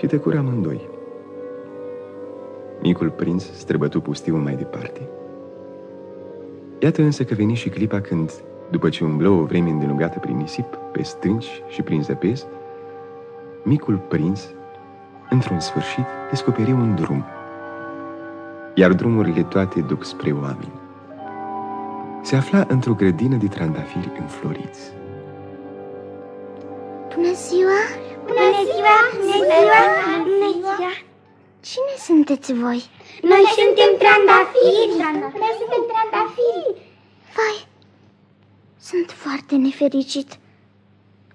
Și tăcură amândoi. Micul prinț străbătu pustiul mai departe. Iată însă că veni și clipa când, după ce umblă o vreme îndelungată prin nisip, pe stânci și prin zăpezi, micul prinț, într-un sfârșit, descoperi un drum. Iar drumurile toate duc spre oameni. Se afla într-o grădină de trandafiri înfloriți. Bună ziua! Bună ziua! Bună ziua! Bună ziua! Cine sunteți voi? Noi suntem trandafiri! Noi suntem trandafiri! Vai, sunt foarte nefericit.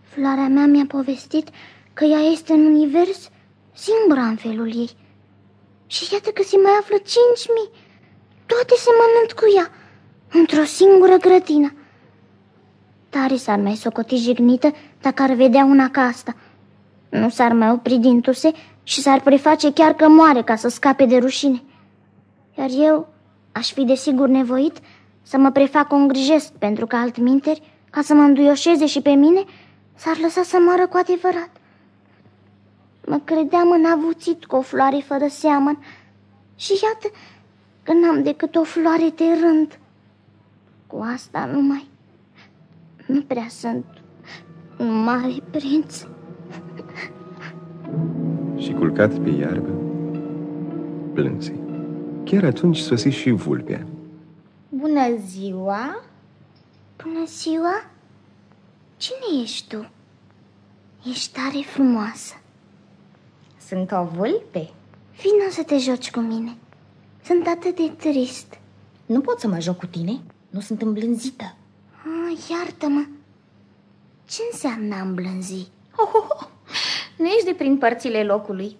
Floarea mea mi-a povestit că ea este în univers singura în felul ei. Și iată că se mai află cinci mii. Toate se mănânc cu ea, într-o singură grădină. Tare s-ar mai socoti jignită dacă ar vedea una ca asta. Nu s-ar mai opri din tuse și s-ar preface chiar că moare ca să scape de rușine. Iar eu aș fi desigur nevoit să mă prefac o îngrijesc pentru că altminteri, ca să mă înduioșeze și pe mine, s-ar lăsa să moară cu adevărat. Mă credeam înavuțit cu o floare fără seamăn și iată că n-am decât o floare de rând. Cu asta numai nu prea sunt un mare prinț. Și culcat pe iarbă, plânse. Chiar atunci sosi și vulpea. Bună ziua! Bună ziua! Cine ești tu? Ești tare frumoasă. Sunt o vulpe. Vino să te joci cu mine. Sunt atât de trist. Nu pot să mă joc cu tine. Nu sunt îmblânzită. Ah, iartă-mă. Ce înseamnă a îmblânzi? Oh, oh, oh. Nu ești de prin părțile locului.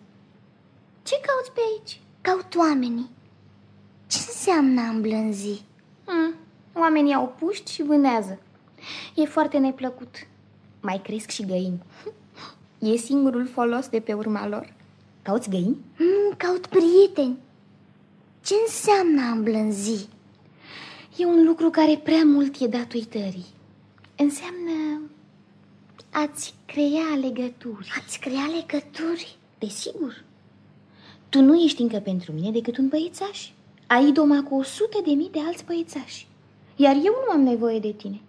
Ce cauți pe aici? Caut oamenii. Ce înseamnă a îmblânzi? Hmm. Oamenii au puști și vânează. E foarte neplăcut. Mai cresc și găini. E singurul folos de pe urma lor. Cauți găini? Nu, caut prieteni. Ce înseamnă a îmblânzi? E un lucru care prea mult e dat uitării. Înseamnă a-ți crea legături. A-ți crea legături? Desigur. Tu nu ești încă pentru mine decât un băiețaș. Ai doma cu o sută de mii de alți băiețași. Iar eu nu am nevoie de tine.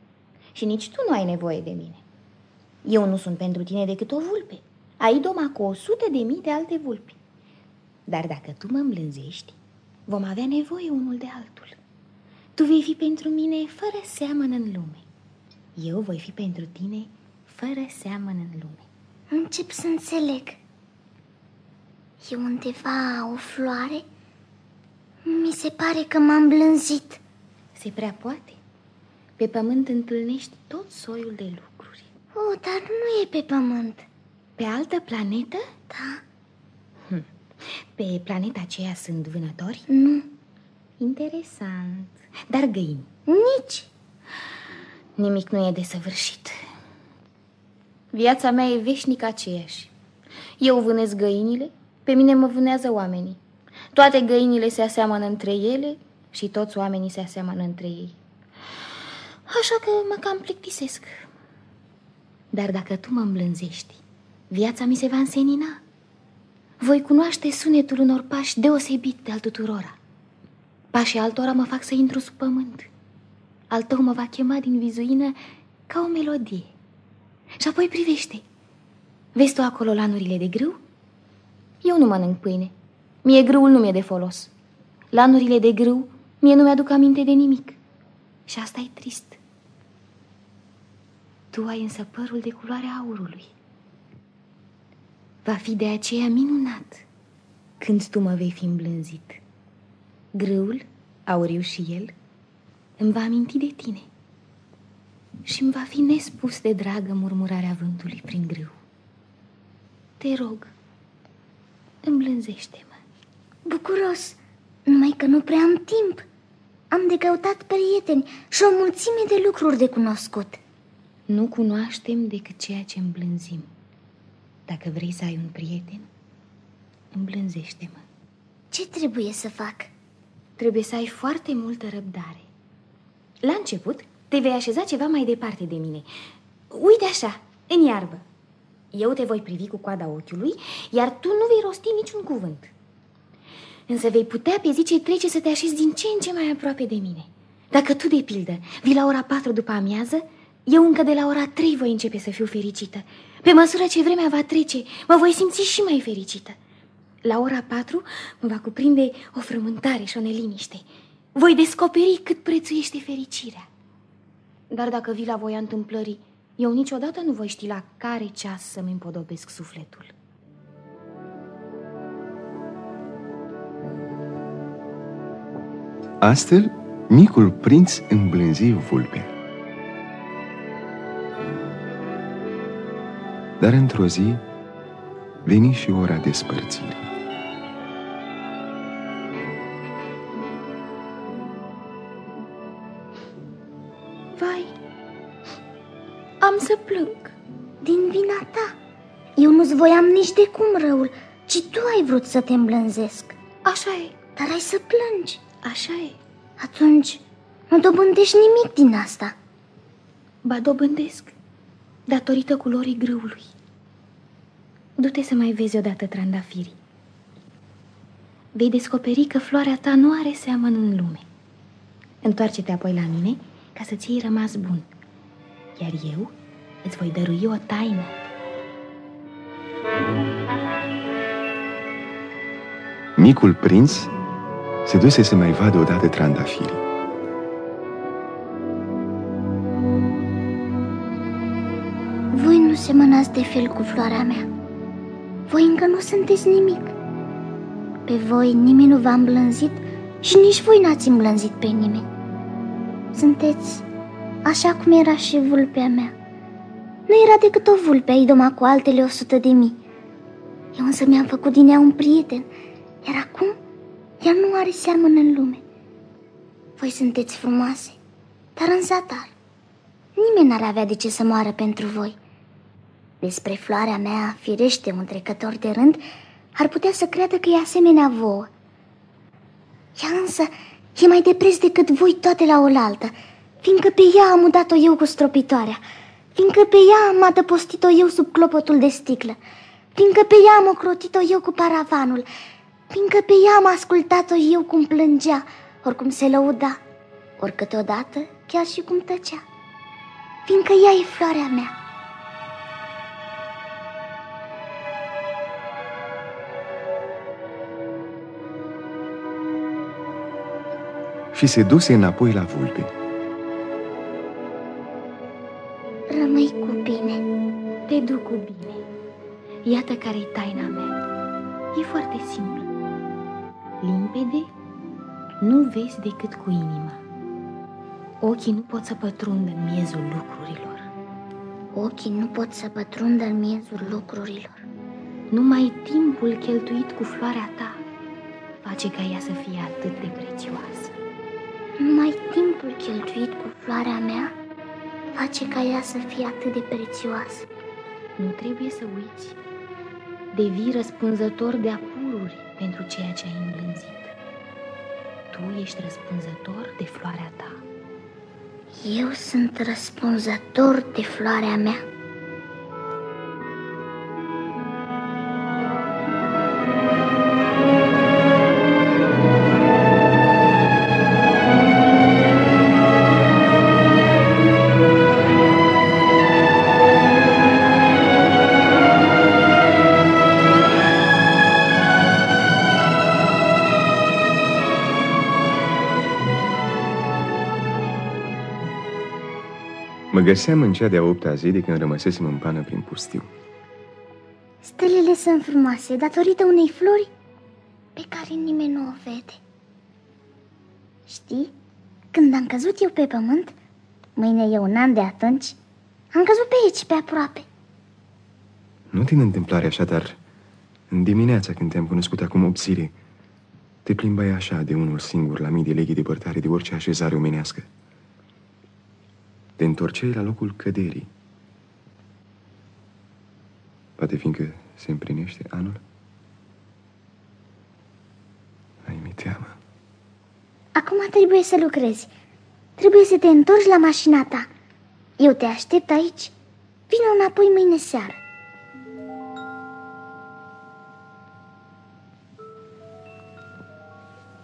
Și nici tu nu ai nevoie de mine. Eu nu sunt pentru tine decât o vulpe. Ai doma cu o sută de mii de alte vulpi. Dar dacă tu mă îmblânzești, vom avea nevoie unul de altul. Tu vei fi pentru mine fără seamăn în lume. Eu voi fi pentru tine fără seamăn în lume. Încep să înțeleg. E undeva o floare? Mi se pare că m-am blânzit. Se prea poate. Pe pământ întâlnești tot soiul de lucruri. Oh, dar nu e pe pământ. Pe altă planetă? Da. Hm. Pe planeta aceea sunt vânători? Nu. Interesant. Dar găini? Nici. Nimic nu e desăvârșit. Viața mea e veșnic aceeași. Eu vânez găinile, pe mine mă vânează oamenii. Toate găinile se aseamănă între ele și toți oamenii se aseamănă între ei. Așa că mă cam plictisesc. Dar dacă tu mă îmblânzești, viața mi se va însenina. Voi cunoaște sunetul unor pași deosebit de al tuturora. Pașii altora mă fac să intru sub pământ. Al tău mă va chema din vizuină ca o melodie. Și apoi privește. Vezi tu acolo lanurile de grâu? Eu nu mănânc pâine. Mie grâul nu mi-e de folos. Lanurile de grâu mie nu mi-aduc aminte de nimic. Și asta e trist. Tu ai însă părul de culoarea aurului. Va fi de aceea minunat când tu mă vei fi îmblânzit. Grâul, auriu și el, îmi va aminti de tine și îmi va fi nespus de dragă murmurarea vântului prin grâu. Te rog, îmblânzește-mă. Bucuros, numai că nu prea am timp. Am de căutat prieteni și o mulțime de lucruri de cunoscut. Nu cunoaștem decât ceea ce îmblânzim. Dacă vrei să ai un prieten, îmblânzește-mă. Ce trebuie să fac? Trebuie să ai foarte multă răbdare. La început, te vei așeza ceva mai departe de mine. Uite așa, în iarbă. Eu te voi privi cu coada ochiului, iar tu nu vei rosti niciun cuvânt. Însă vei putea pe zi ce trece să te așezi din ce în ce mai aproape de mine. Dacă tu, de pildă, vii la ora patru după amiază, eu încă de la ora trei voi începe să fiu fericită. Pe măsură ce vremea va trece, mă voi simți și mai fericită. La ora patru mă va cuprinde o frământare și o neliniște. Voi descoperi cât prețuiește fericirea. Dar dacă vii la voia întâmplării, eu niciodată nu voi ști la care ceas să-mi împodobesc sufletul. Astfel, micul prinț îmblânzi vulpea. Dar într-o zi veni și ora despărțirii. Nici de cum răul, ci tu ai vrut să te îmblânzesc. Așa e, Dar ai să plângi. așa e. Atunci nu dobândești nimic din asta. Ba dobândesc, datorită culorii grâului. Du-te să mai vezi odată trandafirii. Vei descoperi că floarea ta nu are seamăn în lume. Întoarce-te apoi la mine ca să-ți iei rămas bun. Iar eu îți voi dărui o taină. Micul prinț se duse să mai vadă odată trandafirii. Voi nu semănați de fel cu floarea mea. Voi încă nu sunteți nimic. Pe voi nimeni nu v-a îmblânzit și nici voi n-ați îmblânzit pe nimeni. Sunteți așa cum era și vulpea mea. Nu era decât o vulpe a idoma cu altele o sută de mii. Eu însă mi-am făcut din ea un prieten, iar acum ea nu are seamăn în lume. Voi sunteți frumoase, dar în zadar. Nimeni n-ar avea de ce să moară pentru voi. Despre floarea mea, firește un trecător de rând, ar putea să creadă că e asemenea vouă. Ea însă e mai de preț decât voi toate la oaltă, fiindcă pe ea am udat-o eu cu stropitoarea, fiindcă pe ea am adăpostit-o eu sub clopotul de sticlă, fiindcă pe ea am ocrotit-o eu cu paravanul, fiindcă pe ea am ascultat-o eu cum plângea, oricum se lăuda, ori câteodată chiar și cum tăcea, fiindcă ea e floarea mea. și se duse înapoi la vulpe. Rămâi cu bine. Te duc cu bine. Iată care e taina mea. E foarte simplă. Limpede, nu vezi decât cu inima. Ochii nu pot să pătrundă în miezul lucrurilor. Ochii nu pot să pătrundă în miezul lucrurilor. Numai timpul cheltuit cu floarea ta face ca ea să fie atât de prețioasă. Numai timpul cheltuit cu floarea mea face ca ea să fie atât de prețioasă. Nu trebuie să uiți. Devii răspunzător de apururi pentru ceea ce ai îmblânzit. Tu ești răspunzător de floarea ta. Eu sunt răspunzător de floarea mea. Mă găseam în cea de-a opta zi de când rămăsesem în pană prin pustiu. Stelele sunt frumoase datorită unei flori pe care nimeni nu o vede. Știi, când am căzut eu pe pământ, mâine e un an de atunci, am căzut pe aici, pe aproape. Nu din întâmplare așa, dar în dimineața când te-am cunoscut acum 8 zile, te plimbai așa de unul singur la mii de leghi depărtare de orice așezare omenească te întorceai la locul căderii. Poate fiindcă se împlinește anul? Ai mi teamă. Acum trebuie să lucrezi. Trebuie să te întorci la mașina ta. Eu te aștept aici. Vino înapoi mâine seară.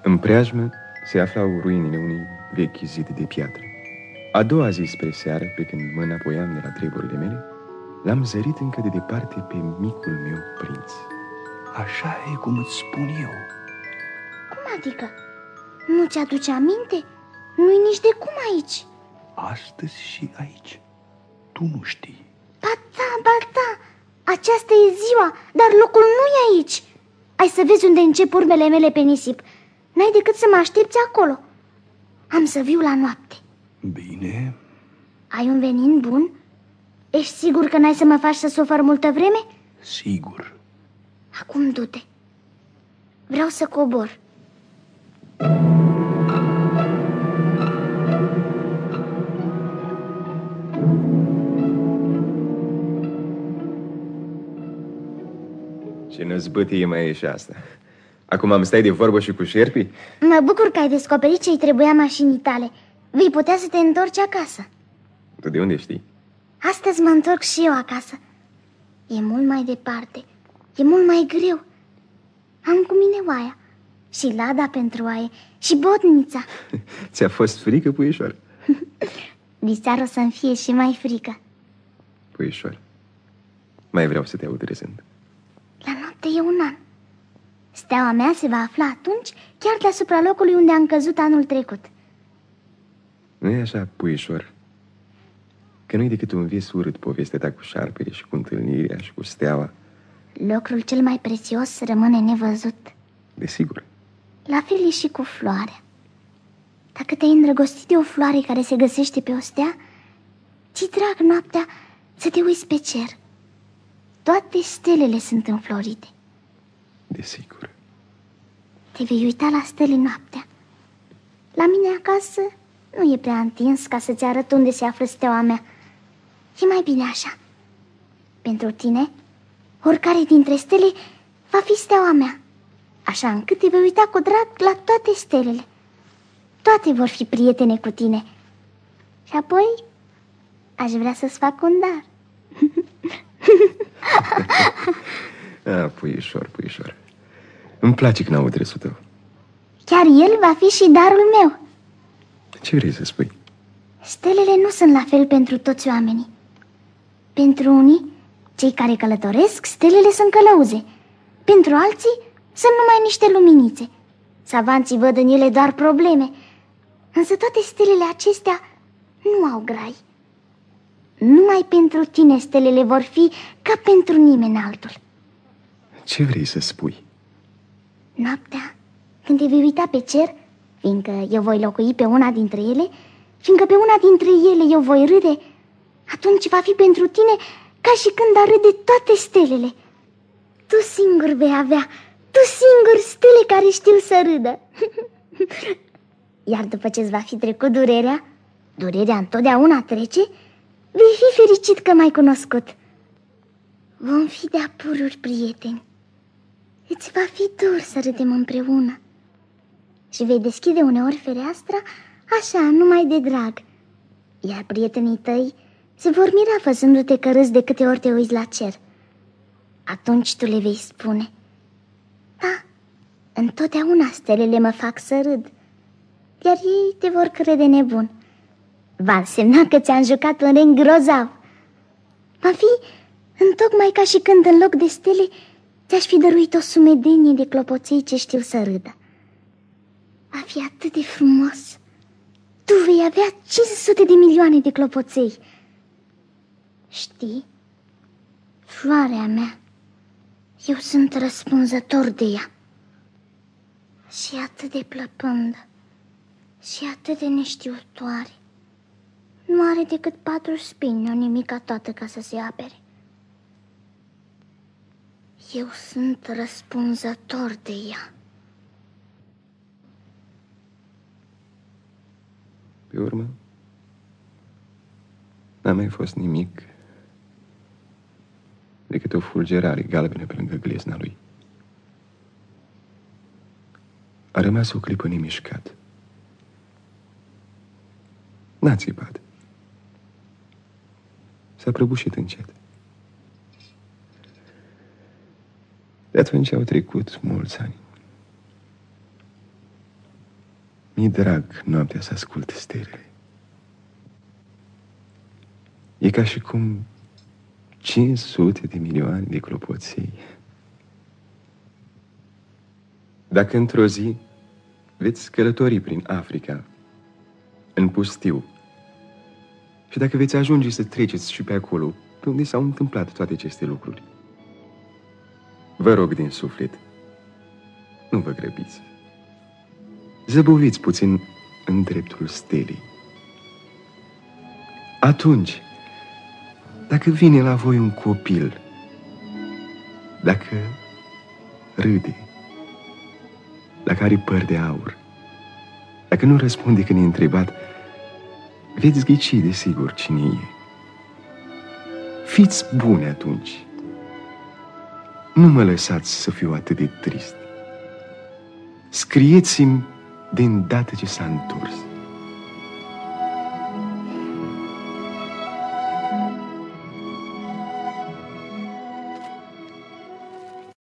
În preajmă se aflau ruinele unui vechi zid de piatră. A doua zi spre seară, pe când mă înapoiam de la treburile mele, l-am zărit încă de departe pe micul meu prinț. Așa e cum îți spun eu. Cum adică? Nu ți-aduce aminte? Nu-i nici de cum aici. Astăzi și aici. Tu nu știi. Ba da, ba da, aceasta e ziua, dar locul nu e aici. Ai să vezi unde încep urmele mele pe nisip. N-ai decât să mă aștepți acolo. Am să viu la noapte. Bine. Ai un venin bun? Ești sigur că n-ai să mă faci să sufăr multă vreme? Sigur. Acum du-te. Vreau să cobor. Ce năzbâtie mai e și asta. Acum am stai de vorbă și cu șerpii? Mă bucur că ai descoperit ce-i trebuia mașinii tale. Vei putea să te întorci acasă. Tu de unde știi? Astăzi mă întorc și eu acasă. E mult mai departe. E mult mai greu. Am cu mine oaia. Și lada pentru oaie. Și botnița. Ți-a fost frică, puișor? Diseară o să-mi fie și mai frică. Puișor, mai vreau să te aud râzând. La noapte e un an. Steaua mea se va afla atunci chiar deasupra locului unde am căzut anul trecut. Nu e așa, puișor? Că nu-i decât un vis urât povestea ta cu șarpele și cu întâlnirea și cu steaua. Lucrul cel mai prețios rămâne nevăzut. Desigur. La fel e și cu floarea. Dacă te-ai îndrăgostit de o floare care se găsește pe o stea, ți drag noaptea să te uiți pe cer. Toate stelele sunt înflorite. Desigur. Te vei uita la stele noaptea. La mine acasă nu e prea întins ca să-ți arăt unde se află steaua mea. E mai bine așa. Pentru tine, oricare dintre stele va fi steaua mea. Așa încât te vei uita cu drag la toate stelele. Toate vor fi prietene cu tine. Și apoi aș vrea să-ți fac un dar. A, puișor, puișor. Îmi place când aud râsul tău. Chiar el va fi și darul meu. Ce vrei să spui? Stelele nu sunt la fel pentru toți oamenii. Pentru unii, cei care călătoresc, stelele sunt călăuze. Pentru alții, sunt numai niște luminițe. Savanții văd în ele doar probleme. Însă toate stelele acestea nu au grai. Numai pentru tine stelele vor fi ca pentru nimeni altul. Ce vrei să spui? Noaptea, când te vei uita pe cer, fiindcă eu voi locui pe una dintre ele, fiindcă pe una dintre ele eu voi râde, atunci va fi pentru tine ca și când ar râde toate stelele. Tu singur vei avea, tu singur stele care știu să râdă. Iar după ce-ți va fi trecut durerea, durerea întotdeauna trece, vei fi fericit că m-ai cunoscut. Vom fi de apururi prieteni. Îți va fi dur să râdem împreună. Și vei deschide uneori fereastra, așa, numai de drag. Iar prietenii tăi se vor mira văzându-te că râzi de câte ori te uiți la cer. Atunci tu le vei spune, Da, întotdeauna stelele mă fac să râd, iar ei te vor crede nebun. Va însemna că ți-am jucat un ring grozav. Va fi întocmai ca și când în loc de stele ți-aș fi dăruit o sumedenie de clopoței ce știu să râdă. Va fi atât de frumos. Tu vei avea 500 de milioane de clopoței. Știi, floarea mea, eu sunt răspunzător de ea. Și atât de plăpândă și atât de neștiutoare. Nu are decât patru spini, o nimica toată ca să se apere. Eu sunt răspunzător de ea. Urmă, n-a mai fost nimic decât o fulgerare galbenă pe lângă glezna lui. A rămas o clipă nemișcat. N-a țipat. S-a prăbușit încet. De atunci au trecut mulți ani. Mi-e drag noaptea să ascult stelele. E ca și cum 500 de milioane de clopoței. Dacă într-o zi veți călători prin Africa, în pustiu, și dacă veți ajunge să treceți și pe acolo, pe unde s-au întâmplat toate aceste lucruri, vă rog din suflet, nu vă grăbiți. Zăboviți puțin în dreptul stelei. Atunci, dacă vine la voi un copil, dacă râde, dacă are păr de aur, dacă nu răspunde când e întrebat, veți ghici de sigur cine e. Fiți bune atunci. Nu mă lăsați să fiu atât de trist. Scrieți-mi de îndată ce s-a întors.